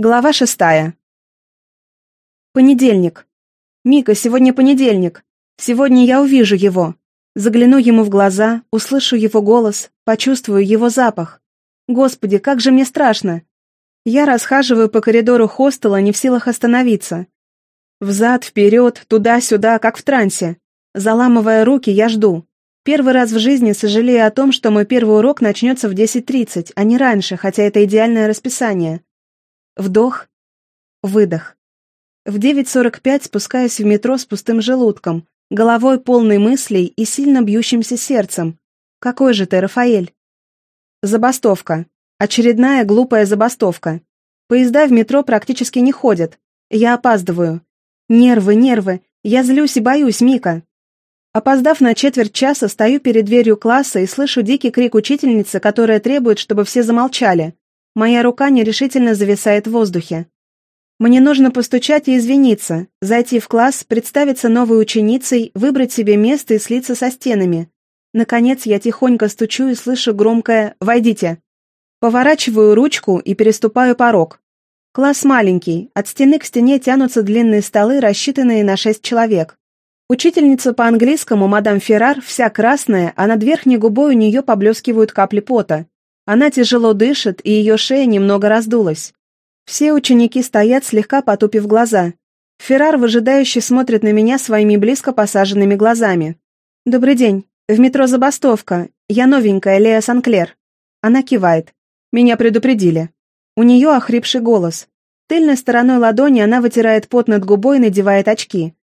Глава шестая. Понедельник. Мика, сегодня понедельник. Сегодня я увижу его. Загляну ему в глаза, услышу его голос, почувствую его запах. Господи, как же мне страшно. Я расхаживаю по коридору хостела, не в силах остановиться. Взад, вперед, туда-сюда, как в трансе. Заламывая руки, я жду. Первый раз в жизни сожалею о том, что мой первый урок начнется в 10.30, а не раньше, хотя это идеальное расписание. Вдох, выдох. В 9.45 спускаюсь в метро с пустым желудком, головой полной мыслей и сильно бьющимся сердцем. Какой же ты, Рафаэль? Забастовка. Очередная глупая забастовка. Поезда в метро практически не ходят. Я опаздываю. Нервы, нервы. Я злюсь и боюсь, Мика. Опоздав на четверть часа, стою перед дверью класса и слышу дикий крик учительницы, которая требует, чтобы все замолчали. Моя рука нерешительно зависает в воздухе. Мне нужно постучать и извиниться, зайти в класс, представиться новой ученицей, выбрать себе место и слиться со стенами. Наконец я тихонько стучу и слышу громкое «Войдите». Поворачиваю ручку и переступаю порог. Класс маленький, от стены к стене тянутся длинные столы, рассчитанные на шесть человек. Учительница по английскому, мадам Феррар, вся красная, а над верхней губой у нее поблескивают капли пота. Она тяжело дышит, и ее шея немного раздулась. Все ученики стоят, слегка потупив глаза. Феррар выжидающе смотрит на меня своими близко посаженными глазами. «Добрый день. В метро забастовка. Я новенькая, Лея Санклер». Она кивает. «Меня предупредили». У нее охрипший голос. Тыльной стороной ладони она вытирает пот над губой и надевает очки.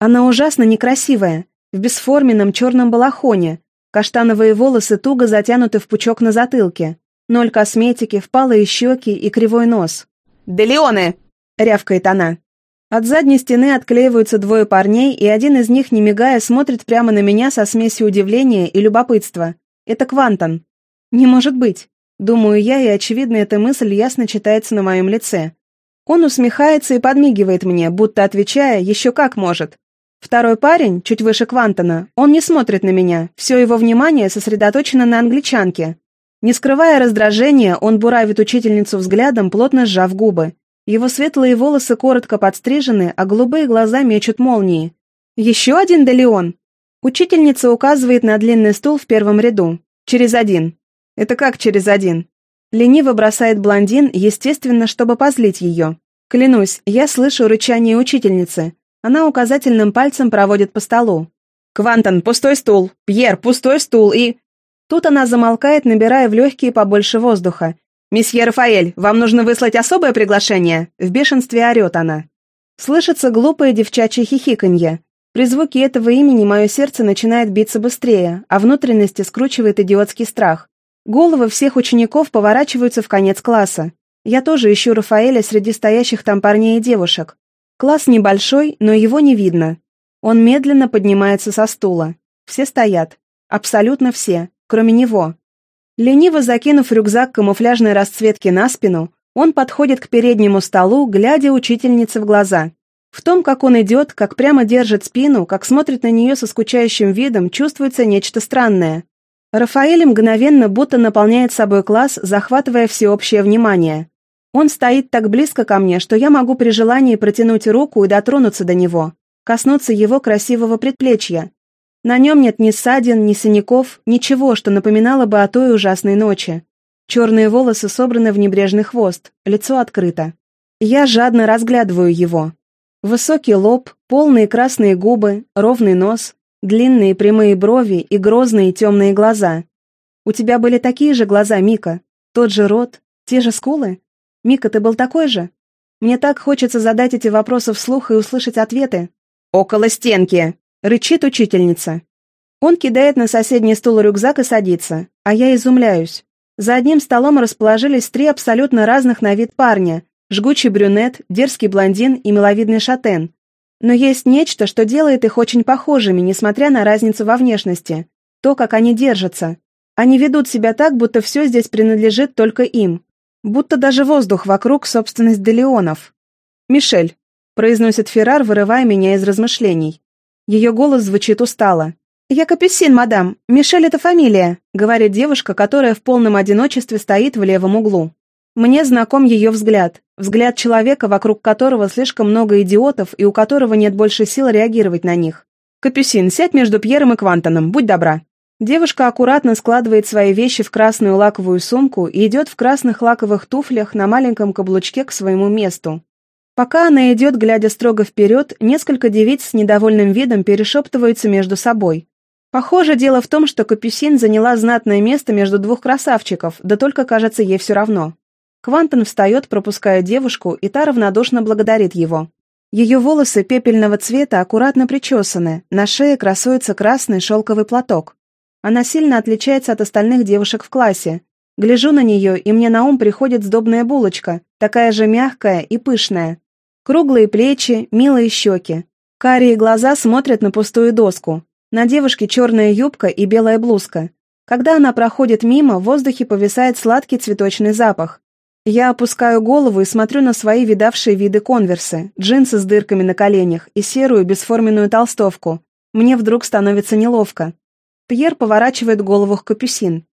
Она ужасно некрасивая, в бесформенном черном балахоне, Каштановые волосы туго затянуты в пучок на затылке. Ноль косметики, впалые щеки и кривой нос. «Делеоне!» — рявкает она. От задней стены отклеиваются двое парней, и один из них, не мигая, смотрит прямо на меня со смесью удивления и любопытства. Это Квантон. Не может быть. Думаю я, и, очевидно, эта мысль ясно читается на моем лице. Он усмехается и подмигивает мне, будто отвечая «еще как может». Второй парень, чуть выше Квантона, он не смотрит на меня, все его внимание сосредоточено на англичанке. Не скрывая раздражения, он буравит учительницу взглядом, плотно сжав губы. Его светлые волосы коротко подстрижены, а голубые глаза мечут молнии. «Еще один Делеон!» Учительница указывает на длинный стул в первом ряду. «Через один». «Это как через один?» Лениво бросает блондин, естественно, чтобы позлить ее. Клянусь, я слышу рычание учительницы. Она указательным пальцем проводит по столу. «Квантон, пустой стул! Пьер, пустой стул!» И... Тут она замолкает, набирая в легкие побольше воздуха. «Месье Рафаэль, вам нужно выслать особое приглашение?» В бешенстве орет она. Слышится глупое девчачье хихиканье. При звуке этого имени мое сердце начинает биться быстрее, а внутренности скручивает идиотский страх. Головы всех учеников поворачиваются в конец класса. Я тоже ищу Рафаэля среди стоящих там парней и девушек. Класс небольшой, но его не видно. Он медленно поднимается со стула. Все стоят. Абсолютно все, кроме него. Лениво закинув рюкзак камуфляжной расцветки на спину, он подходит к переднему столу, глядя учительнице в глаза. В том, как он идет, как прямо держит спину, как смотрит на нее со скучающим видом, чувствуется нечто странное. Рафаэль мгновенно будто наполняет собой класс, захватывая всеобщее внимание. Он стоит так близко ко мне, что я могу при желании протянуть руку и дотронуться до него, коснуться его красивого предплечья. На нем нет ни ссадин, ни синяков, ничего, что напоминало бы о той ужасной ночи. Черные волосы собраны в небрежный хвост, лицо открыто. Я жадно разглядываю его. Высокий лоб, полные красные губы, ровный нос, длинные прямые брови и грозные темные глаза. У тебя были такие же глаза, Мика? Тот же рот? Те же скулы? «Мика, ты был такой же? Мне так хочется задать эти вопросы вслух и услышать ответы». «Около стенки!» — рычит учительница. Он кидает на соседний стул рюкзак и садится, а я изумляюсь. За одним столом расположились три абсолютно разных на вид парня. Жгучий брюнет, дерзкий блондин и миловидный шатен. Но есть нечто, что делает их очень похожими, несмотря на разницу во внешности. То, как они держатся. Они ведут себя так, будто все здесь принадлежит только им. Будто даже воздух вокруг — собственность Делеонов. «Мишель», — произносит Феррар, вырывая меня из размышлений. Ее голос звучит устало. «Я Капюсин, мадам. Мишель — это фамилия», — говорит девушка, которая в полном одиночестве стоит в левом углу. Мне знаком ее взгляд, взгляд человека, вокруг которого слишком много идиотов и у которого нет больше сил реагировать на них. «Капюсин, сядь между Пьером и Квантоном, будь добра». Девушка аккуратно складывает свои вещи в красную лаковую сумку и идет в красных лаковых туфлях на маленьком каблучке к своему месту. Пока она идет, глядя строго вперед, несколько девиц с недовольным видом перешептываются между собой. Похоже, дело в том, что Капюсин заняла знатное место между двух красавчиков, да только, кажется, ей все равно. Квантон встает, пропуская девушку, и та равнодушно благодарит его. Ее волосы пепельного цвета аккуратно причесаны, на шее красуется красный шелковый платок. Она сильно отличается от остальных девушек в классе. Гляжу на нее, и мне на ум приходит сдобная булочка, такая же мягкая и пышная. Круглые плечи, милые щеки. Карие глаза смотрят на пустую доску. На девушке черная юбка и белая блузка. Когда она проходит мимо, в воздухе повисает сладкий цветочный запах. Я опускаю голову и смотрю на свои видавшие виды конверсы, джинсы с дырками на коленях и серую бесформенную толстовку. Мне вдруг становится неловко. Пьер поворачивает голову к капюсин.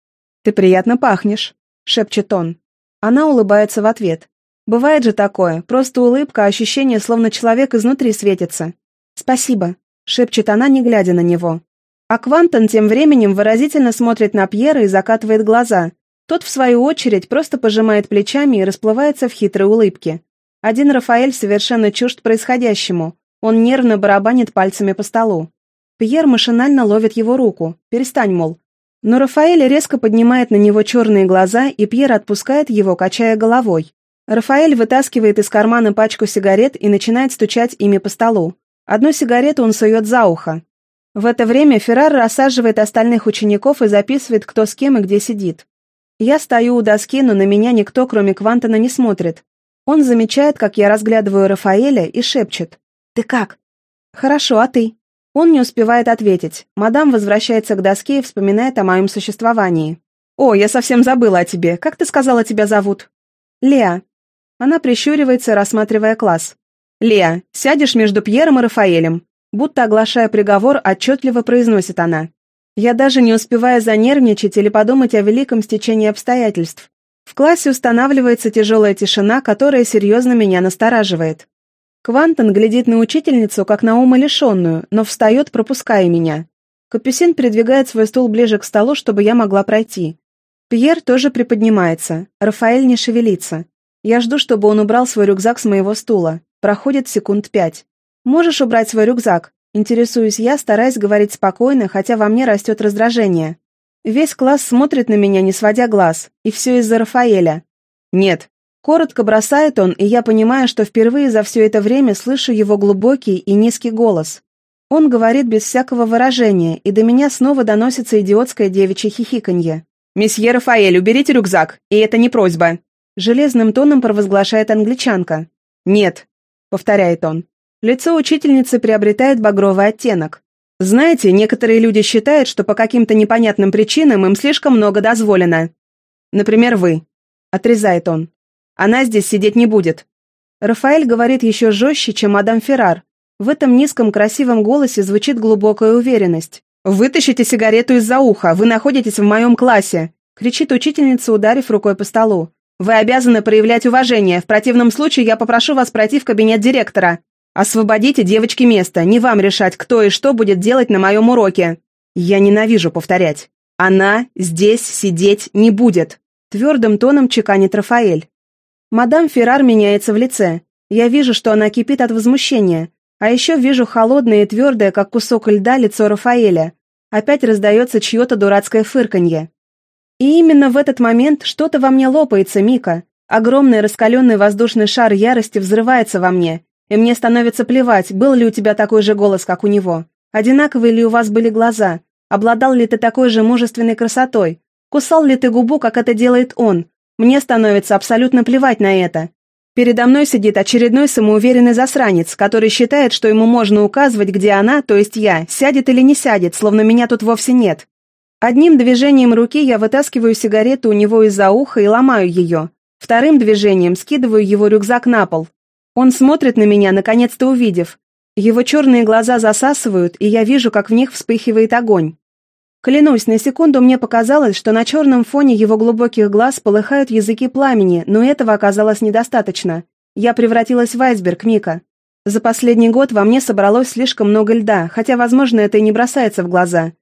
«Ты приятно пахнешь», — шепчет он. Она улыбается в ответ. Бывает же такое, просто улыбка, ощущение, словно человек изнутри светится. «Спасибо», — шепчет она, не глядя на него. А Квантон тем временем выразительно смотрит на Пьера и закатывает глаза. Тот, в свою очередь, просто пожимает плечами и расплывается в хитрой улыбке. Один Рафаэль совершенно чужд происходящему. Он нервно барабанит пальцами по столу. Пьер машинально ловит его руку. «Перестань, мол». Но Рафаэль резко поднимает на него черные глаза, и Пьер отпускает его, качая головой. Рафаэль вытаскивает из кармана пачку сигарет и начинает стучать ими по столу. Одну сигарету он сует за ухо. В это время Феррар рассаживает остальных учеников и записывает, кто с кем и где сидит. Я стою у доски, но на меня никто, кроме Квантона, не смотрит. Он замечает, как я разглядываю Рафаэля и шепчет. «Ты как?» «Хорошо, а ты?» Он не успевает ответить. Мадам возвращается к доске и вспоминает о моем существовании. «О, я совсем забыла о тебе. Как ты сказала, тебя зовут?» «Леа». Она прищуривается, рассматривая класс. «Леа, сядешь между Пьером и Рафаэлем». Будто оглашая приговор, отчетливо произносит она. Я даже не успеваю занервничать или подумать о великом стечении обстоятельств. В классе устанавливается тяжелая тишина, которая серьезно меня настораживает. Квантон глядит на учительницу, как на умалишенную, но встает, пропуская меня. Капюсин придвигает свой стул ближе к столу, чтобы я могла пройти. Пьер тоже приподнимается, Рафаэль не шевелится. Я жду, чтобы он убрал свой рюкзак с моего стула. Проходит секунд пять. «Можешь убрать свой рюкзак?» Интересуюсь я, стараясь говорить спокойно, хотя во мне растет раздражение. Весь класс смотрит на меня, не сводя глаз, и все из-за Рафаэля. «Нет, Коротко бросает он, и я понимаю, что впервые за все это время слышу его глубокий и низкий голос. Он говорит без всякого выражения, и до меня снова доносится идиотское девичье хихиканье. «Месье Рафаэль, уберите рюкзак, и это не просьба!» Железным тоном провозглашает англичанка. «Нет», — повторяет он. Лицо учительницы приобретает багровый оттенок. «Знаете, некоторые люди считают, что по каким-то непонятным причинам им слишком много дозволено. Например, вы», — отрезает он. Она здесь сидеть не будет». Рафаэль говорит еще жестче, чем мадам Феррар. В этом низком красивом голосе звучит глубокая уверенность. «Вытащите сигарету из-за уха, вы находитесь в моем классе!» кричит учительница, ударив рукой по столу. «Вы обязаны проявлять уважение, в противном случае я попрошу вас пройти в кабинет директора. Освободите девочке место, не вам решать, кто и что будет делать на моем уроке». Я ненавижу повторять. «Она здесь сидеть не будет», твердым тоном чеканит Рафаэль. Мадам Феррар меняется в лице. Я вижу, что она кипит от возмущения. А еще вижу холодное и твердое, как кусок льда, лицо Рафаэля. Опять раздается чье-то дурацкое фырканье. И именно в этот момент что-то во мне лопается, Мика. Огромный раскаленный воздушный шар ярости взрывается во мне. И мне становится плевать, был ли у тебя такой же голос, как у него. Одинаковые ли у вас были глаза? Обладал ли ты такой же мужественной красотой? Кусал ли ты губу, как это делает он? Мне становится абсолютно плевать на это. Передо мной сидит очередной самоуверенный засранец, который считает, что ему можно указывать, где она, то есть я, сядет или не сядет, словно меня тут вовсе нет. Одним движением руки я вытаскиваю сигарету у него из-за уха и ломаю ее. Вторым движением скидываю его рюкзак на пол. Он смотрит на меня, наконец-то увидев. Его черные глаза засасывают, и я вижу, как в них вспыхивает огонь. Клянусь, на секунду мне показалось, что на черном фоне его глубоких глаз полыхают языки пламени, но этого оказалось недостаточно. Я превратилась в айсберг, Мика. За последний год во мне собралось слишком много льда, хотя, возможно, это и не бросается в глаза.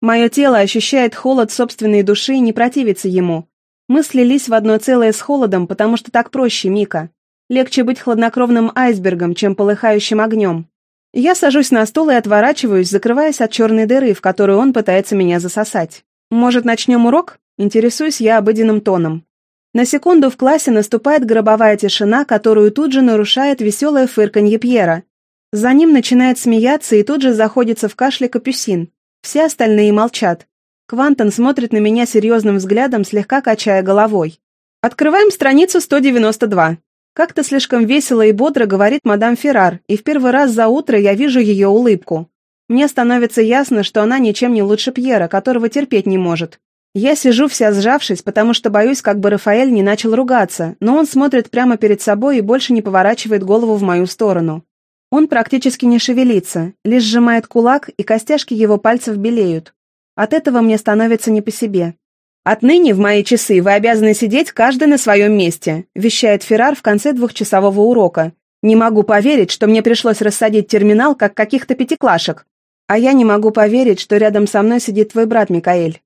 Мое тело ощущает холод собственной души и не противится ему. Мы слились в одно целое с холодом, потому что так проще, Мика. Легче быть хладнокровным айсбергом, чем полыхающим огнем. Я сажусь на стул и отворачиваюсь, закрываясь от черной дыры, в которую он пытается меня засосать. «Может, начнем урок?» Интересуюсь я обыденным тоном. На секунду в классе наступает гробовая тишина, которую тут же нарушает веселое фырканье Пьера. За ним начинает смеяться и тут же заходится в кашле капюсин. Все остальные молчат. Квантон смотрит на меня серьезным взглядом, слегка качая головой. Открываем страницу 192. Как-то слишком весело и бодро говорит мадам Феррар, и в первый раз за утро я вижу ее улыбку. Мне становится ясно, что она ничем не лучше Пьера, которого терпеть не может. Я сижу вся сжавшись, потому что боюсь, как бы Рафаэль не начал ругаться, но он смотрит прямо перед собой и больше не поворачивает голову в мою сторону. Он практически не шевелится, лишь сжимает кулак, и костяшки его пальцев белеют. От этого мне становится не по себе. «Отныне в мои часы вы обязаны сидеть каждый на своем месте», вещает Феррар в конце двухчасового урока. «Не могу поверить, что мне пришлось рассадить терминал, как каких-то пятиклашек. А я не могу поверить, что рядом со мной сидит твой брат Микаэль.